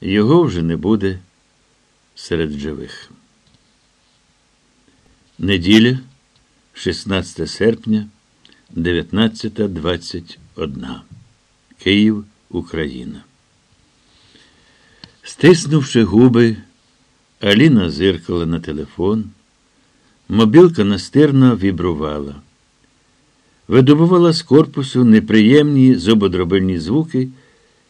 Його вже не буде серед живих. Неділя, 16 серпня, 19.21. Київ, Україна. Стиснувши губи, Аліна зиркала на телефон. Мобілка настирно вібрувала. Видобувала з корпусу неприємні зубодробильні звуки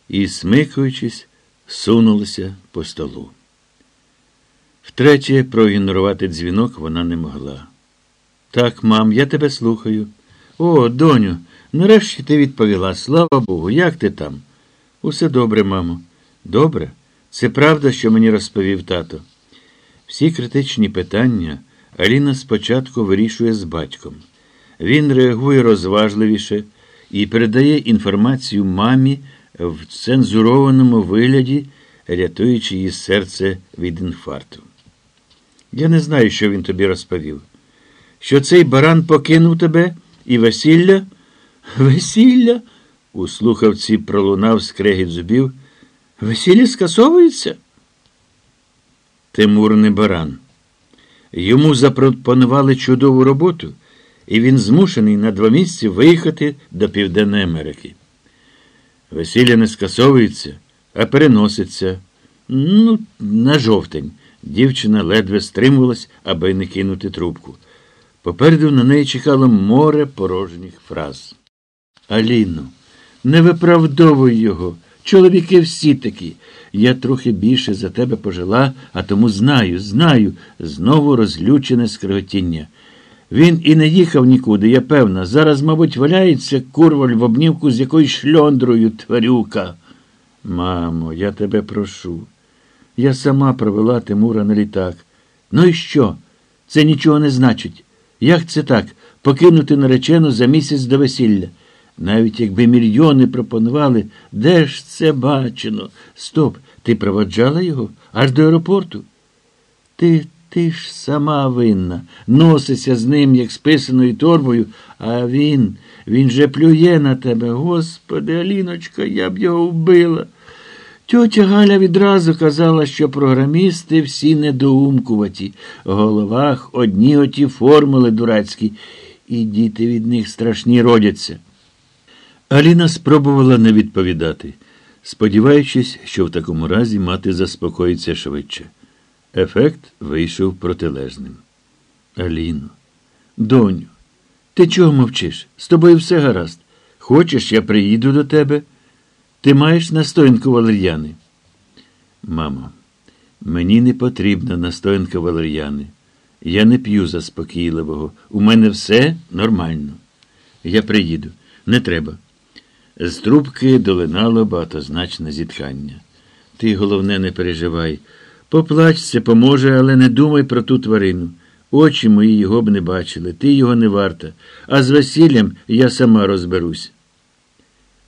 і, смикуючись, сунулася по столу. Втретє, проігнорувати дзвінок вона не могла. Так, мам, я тебе слухаю. О, доню, нарешті ти відповіла. Слава Богу, як ти там? Усе добре, мамо. Добре? Це правда, що мені розповів тато. Всі критичні питання Аліна спочатку вирішує з батьком. Він реагує розважливіше і передає інформацію мамі в цензурованому вигляді, рятуючи її серце від інфаркту. Я не знаю, що він тобі розповів. Що цей баран покинув тебе і весілля? Весілля? У слухавці пролунав скрегіт зубів. Весілля скасовується? Тимур не баран. Йому запропонували чудову роботу, і він змушений на два місяці виїхати до Південної Америки. Весілля не скасовується, а переноситься. Ну, на жовтень. Дівчина ледве стримувалась, аби не кинути трубку. Попереду на неї чекало море порожніх фраз. Аліно, не виправдовуй його. Чоловіки всі такі. Я трохи більше за тебе пожила, а тому знаю, знаю, знову розлючене скриготіння. Він і не їхав нікуди, я певна. Зараз, мабуть, валяється курваль в обнівку з якоюсь шльондрою тварюка. Мамо, я тебе прошу. Я сама провела Тимура на літак. Ну і що? Це нічого не значить. Як це так? Покинути наречену за місяць до весілля? Навіть якби мільйони пропонували, де ж це бачено? Стоп, ти проводжала його аж до аеропорту? Ти ти ж сама винна, носися з ним, як з писаною торбою, а він, він же плює на тебе. Господи, Аліночка, я б його вбила. Тьотя Галя відразу казала, що програмісти всі недоумкуваті, в головах одні оті формули дурацькі, і діти від них страшні родяться. Аліна спробувала не відповідати, сподіваючись, що в такому разі мати заспокоїться швидше. Ефект вийшов протилежним. Аліно, доню, ти чого мовчиш? З тобою все гаразд. Хочеш, я приїду до тебе? Ти маєш настоянку валер'яни? Мамо, мені не потрібна настоянка валер'яни. Я не п'ю заспокійливого. У мене все нормально. Я приїду. Не треба. З трубки долинало багатозначне зітхання. Ти, головне, не переживай. Поплачся, поможе, але не думай про ту тварину. Очі мої його б не бачили, ти його не варта, а з весіллям я сама розберусь.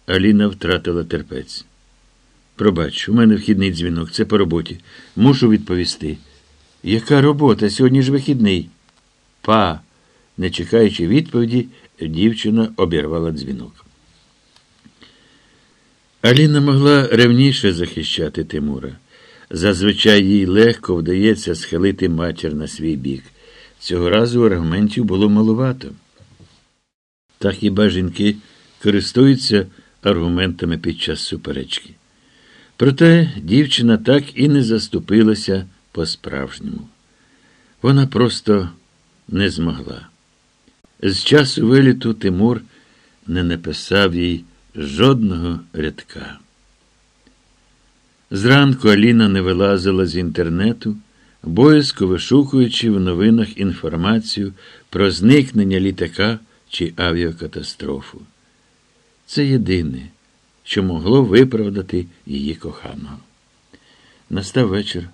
Аліна втратила терпець. Пробач, у мене вхідний дзвінок, це по роботі. Мушу відповісти. Яка робота? Сьогодні ж вихідний. Па, не чекаючи відповіді, дівчина обірвала дзвінок. Аліна могла ревніше захищати Тимура. Зазвичай їй легко вдається схилити матір на свій бік. Цього разу аргументів було малувато. Та хіба жінки користуються аргументами під час суперечки? Проте дівчина так і не заступилася по-справжньому. Вона просто не змогла. З часу виліту Тимур не написав їй жодного рядка. Зранку Аліна не вилазила з інтернету, боязко вишукуючи в новинах інформацію про зникнення літака чи авіакатастрофу. Це єдине, що могло виправдати її коханого. Настав вечір.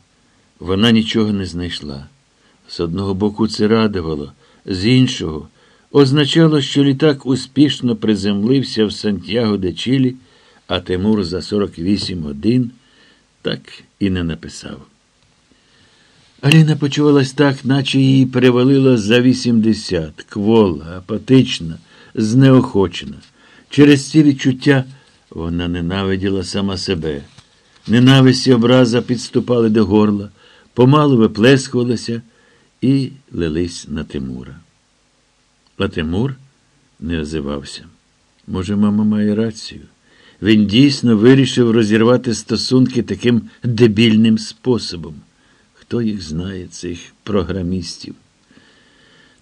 Вона нічого не знайшла. З одного боку це радувало, з іншого означало, що літак успішно приземлився в Сантьяго де Чилі, а Тимур за 48 годин так і не написав. Аліна почувалась так, наче її перевалило за 80, квола, апатична, знеохочена. Через ці відчуття вона ненавиділа сама себе. Ненависть і образа підступали до горла, помалу виплескувалися і лились на Тимура. А Тимур не озивався. Може, мама має рацію. Він дійсно вирішив розірвати стосунки таким дебільним способом. Хто їх знає, цих програмістів?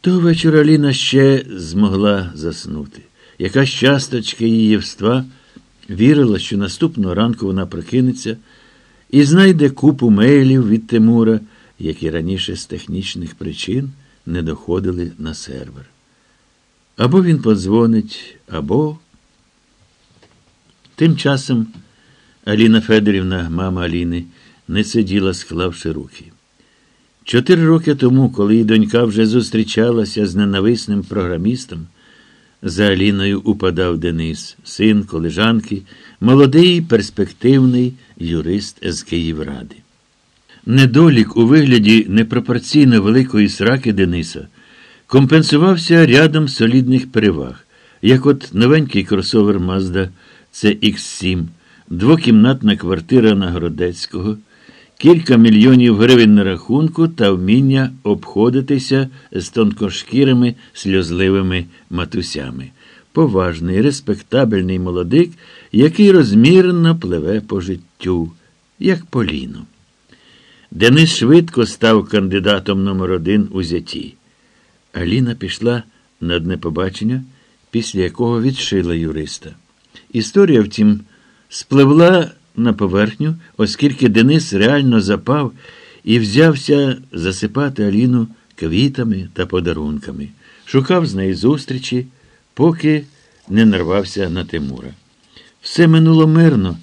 Того вечора Ліна ще змогла заснути. Якась часточка її євства вірила, що наступного ранку вона прокинеться і знайде купу мейлів від Тимура, які раніше з технічних причин не доходили на сервер. Або він подзвонить, або. Тим часом Аліна Федорівна, мама Аліни, не сиділа, склавши руки. Чотири роки тому, коли її донька вже зустрічалася з ненависним програмістом, за Аліною упадав Денис, син колежанки, молодий перспективний юрист з Київради. Недолік у вигляді непропорційно великої сраки Дениса компенсувався рядом солідних переваг, як от новенький кросовер Mazda CX7, двокімнатна квартира на Городецького, кілька мільйонів гривень на рахунку та вміння обходитися з тонкошкірими сльозливими матусями. Поважний, респектабельний молодик, який розмірно пливе по життю, як поліно. Денис швидко став кандидатом номер один у зяті. Аліна пішла на одне побачення, після якого відшила юриста. Історія, втім, спливла на поверхню, оскільки Денис реально запав і взявся засипати Аліну квітами та подарунками, шукав з неї зустрічі, поки не нарвався на Тимура. Все минуло мирно,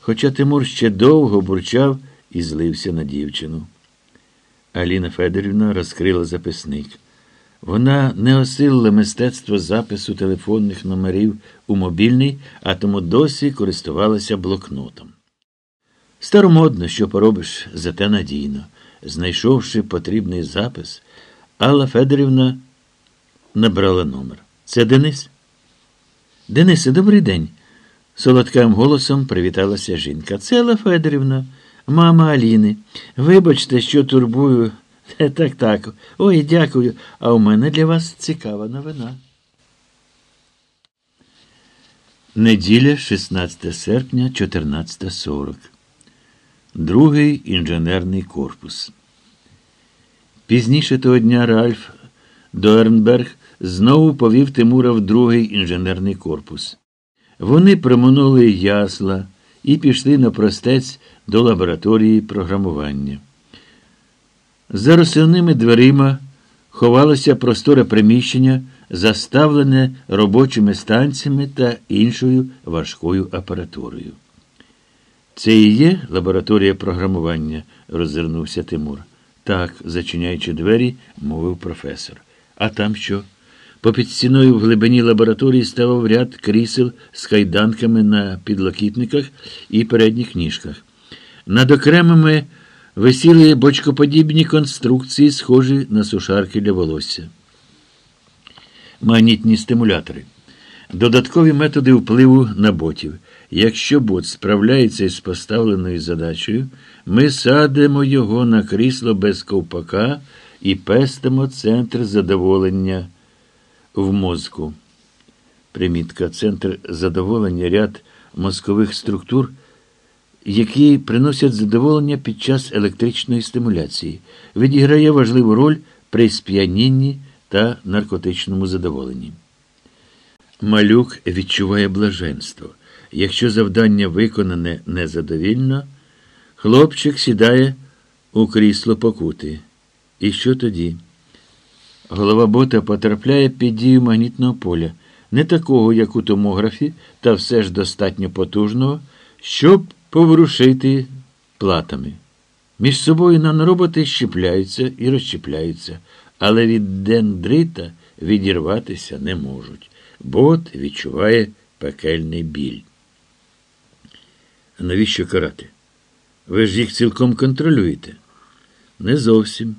хоча Тимур ще довго бурчав і злився на дівчину. Аліна Федорівна розкрила записник. Вона не осилила мистецтво запису телефонних номерів у мобільний, а тому досі користувалася блокнотом. Старомодно, що поробиш, зате надійно. Знайшовши потрібний запис, Алла Федорівна набрала номер. Це Денис? Денисе, добрий день. Солодким голосом привіталася жінка. Це Алла Федорівна, мама Аліни. Вибачте, що турбую. Так, так. Ой, дякую. А у мене для вас цікава новина. Неділя, 16 серпня, 14.40. Другий інженерний корпус. Пізніше того дня Ральф Доернберг знову повів Тимура в другий інженерний корпус. Вони проминули ясла і пішли на простець до лабораторії програмування. За розсувними дверима ховалося просторе приміщення, заставлене робочими станціями та іншою важкою апаратурою. Це і є лабораторія програмування, роззирнувся Тимур. Так, зачиняючи двері, мовив професор. А там що? Попід стіною в глибині лабораторії ставав ряд крісел з кайданками на підлокітниках і передніх ніжках. Над окремими висіли бочкоподібні конструкції, схожі на сушарки для волосся. Магнітні стимулятори. Додаткові методи впливу на ботів. Якщо бот справляється із поставленою задачею, ми садимо його на крісло без ковпака і пестимо центр задоволення в мозку. Примітка. Центр задоволення ряд мозкових структур, які приносять задоволення під час електричної стимуляції, відіграє важливу роль при сп'янінні та наркотичному задоволенні. Малюк відчуває блаженство. Якщо завдання виконане незадовільно, хлопчик сідає у крісло покути. І що тоді? Голова бота потрапляє під дію магнітного поля, не такого, як у томографі, та все ж достатньо потужного, щоб поворушити платами. Між собою нанороботи щепляються і розщепляються, але від дендрита відірватися не можуть. Бот відчуває пекельний біль. Навіщо карати? Ви ж їх цілком контролюєте? Не зовсім.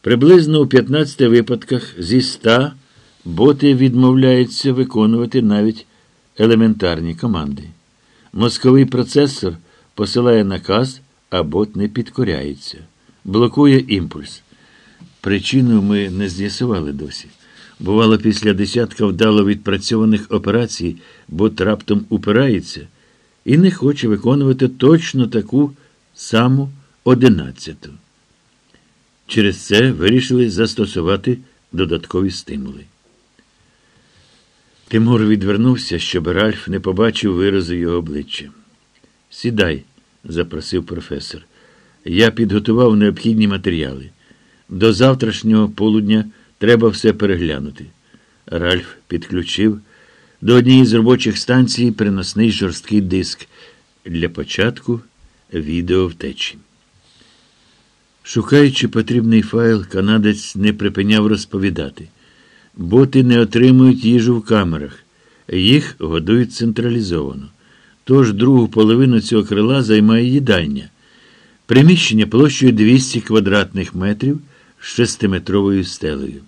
Приблизно у 15 випадках зі 100 боти відмовляються виконувати навіть елементарні команди. Мозковий процесор посилає наказ, а бот не підкоряється, блокує імпульс. Причину ми не з'ясували досі. Бувало, після десятка вдало відпрацьованих операцій, бот раптом упирається і не хоче виконувати точно таку саму одинадцяту. Через це вирішили застосувати додаткові стимули. Тимур відвернувся, щоб Ральф не побачив виразу його обличчя. Сідай, запросив професор. Я підготував необхідні матеріали. До завтрашнього полудня треба все переглянути. Ральф підключив до однієї з робочих станцій приносний жорсткий диск. Для початку відео втечі. Шукаючи потрібний файл, канадець не припиняв розповідати. Боти не отримують їжу в камерах, їх годують централізовано. Тож другу половину цього крила займає їдальня. Приміщення площею 200 квадратних метрів з шестиметровою стелею.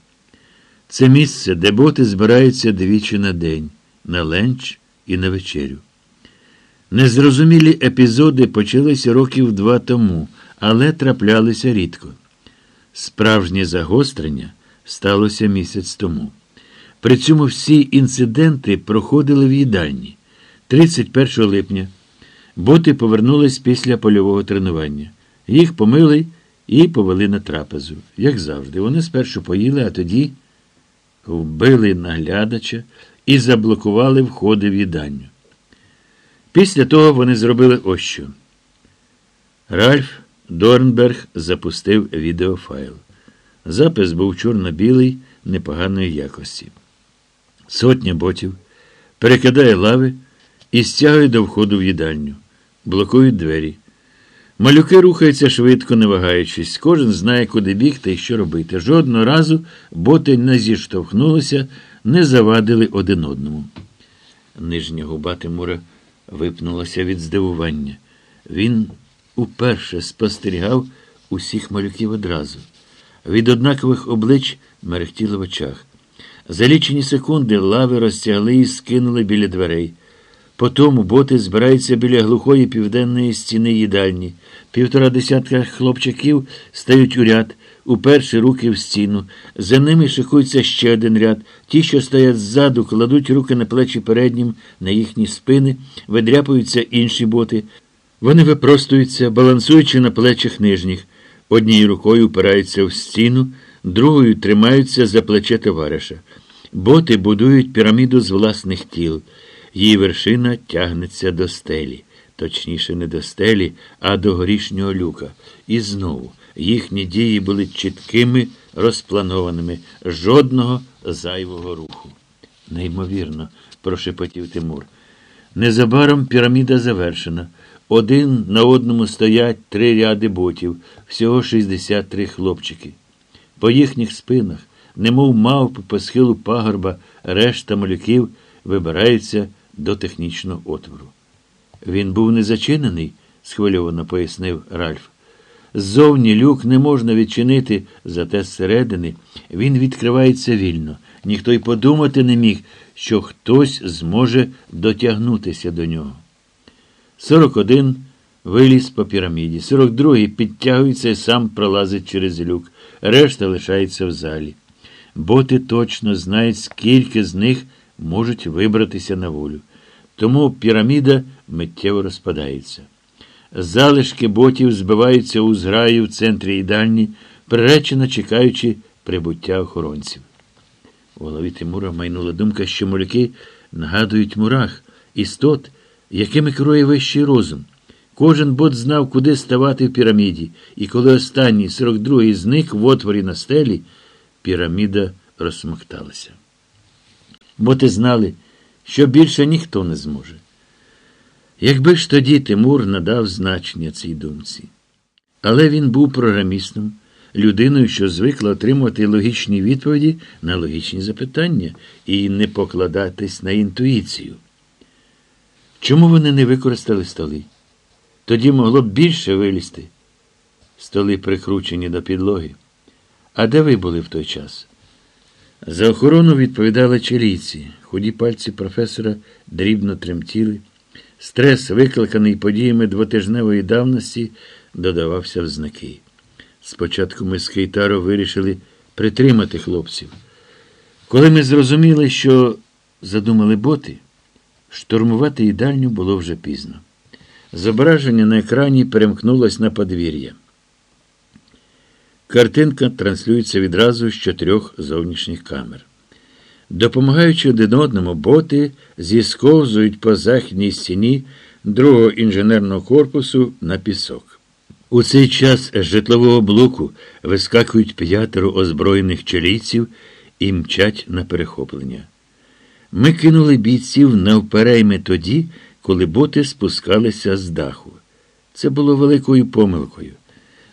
Це місце, де боти збираються двічі на день, на ленч і на вечерю. Незрозумілі епізоди почалися років два тому, але траплялися рідко. Справжнє загострення сталося місяць тому. При цьому всі інциденти проходили в їдальні. 31 липня боти повернулись після польового тренування. Їх помили і повели на трапезу. Як завжди, вони спершу поїли, а тоді вбили наглядача і заблокували входи в їдальню. Після того вони зробили ось що. Ральф Дорнберг запустив відеофайл. Запис був чорно-білий, непоганої якості. Сотня ботів перекидає лави і стягує до входу в їдальню, блокують двері. Малюки рухаються швидко, не вагаючись. Кожен знає, куди бігти і що робити. Жодного разу боти не зіштовхнулися, не завадили один одному. Нижня губа Тимура випнулася від здивування. Він уперше спостерігав усіх малюків одразу. Від однакових облич мерехтіло в очах. За лічені секунди лави розтягли і скинули біля дверей. Потому боти збираються біля глухої південної стіни їдальні. Півтора десятка хлопчаків стають у ряд, уперши руки в стіну. За ними шикується ще один ряд. Ті, що стоять ззаду, кладуть руки на плечі переднім, на їхні спини, видряпуються інші боти. Вони випростуються, балансуючи на плечах нижніх. Однією рукою упираються в стіну, другою тримаються за плече товариша. Боти будують піраміду з власних тіл. Її вершина тягнеться до стелі, точніше, не до стелі, а до горішнього люка. І знову їхні дії були чіткими, розпланованими, жодного зайвого руху. Неймовірно, прошепотів Тимур. Незабаром піраміда завершена. Один на одному стоять три ряди ботів, всього 63 хлопчики. По їхніх спинах, немов мавпи по схилу пагорба, решта малюків вибираються до технічного отвору. Він був не зачинений, схвильовано пояснив Ральф. Ззовні люк не можна відчинити, зате зсередини він відкривається вільно. Ніхто й подумати не міг, що хтось зможе дотягнутися до нього. 41 виліз по піраміді, 42-й підтягується і сам пролазить через люк, решта лишається в залі. Боти точно знають, скільки з них можуть вибратися на волю. Тому піраміда миттєво розпадається. Залишки ботів збиваються у зграю в центрі їдальні, приречено чекаючи прибуття охоронців. У голові Тимура майнула думка, що молюки нагадують мурах, істот, якими керує вищий розум. Кожен бот знав, куди ставати в піраміді, і коли останній 42-й зник в отворі на стелі, піраміда розсмокталася. Боти знали, що більше ніхто не зможе. Якби ж тоді Тимур надав значення цій думці. Але він був програмістом, людиною, що звикла отримувати логічні відповіді на логічні запитання і не покладатись на інтуїцію. Чому вони не використали столи? Тоді могло б більше вилізти. Столи прикручені до підлоги. А де ви були в той час? За охорону відповідали чилійці. Худі пальці професора дрібно тремтіли. Стрес, викликаний подіями двотижневої давності, додавався в знаки. Спочатку ми з Кейтаро вирішили притримати хлопців. Коли ми зрозуміли, що задумали боти, штурмувати їдальню було вже пізно. Зображення на екрані перемкнулось на подвір'я. Картинка транслюється відразу з чотирьох зовнішніх камер. Допомагаючи один одному, боти зісковзують по західній стіні другого інженерного корпусу на пісок. У цей час з житлового блоку вискакують п'ятеро озброєних чилійців і мчать на перехоплення. Ми кинули бійців навперейми тоді, коли боти спускалися з даху. Це було великою помилкою.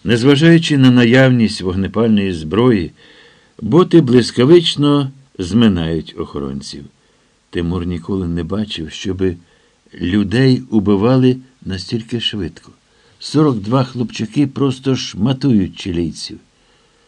Незважаючи на наявність вогнепальної зброї, боти блискавично зминають охоронців. Тимур ніколи не бачив, щоби людей убивали настільки швидко. 42 хлопчаки просто шматують чилійців.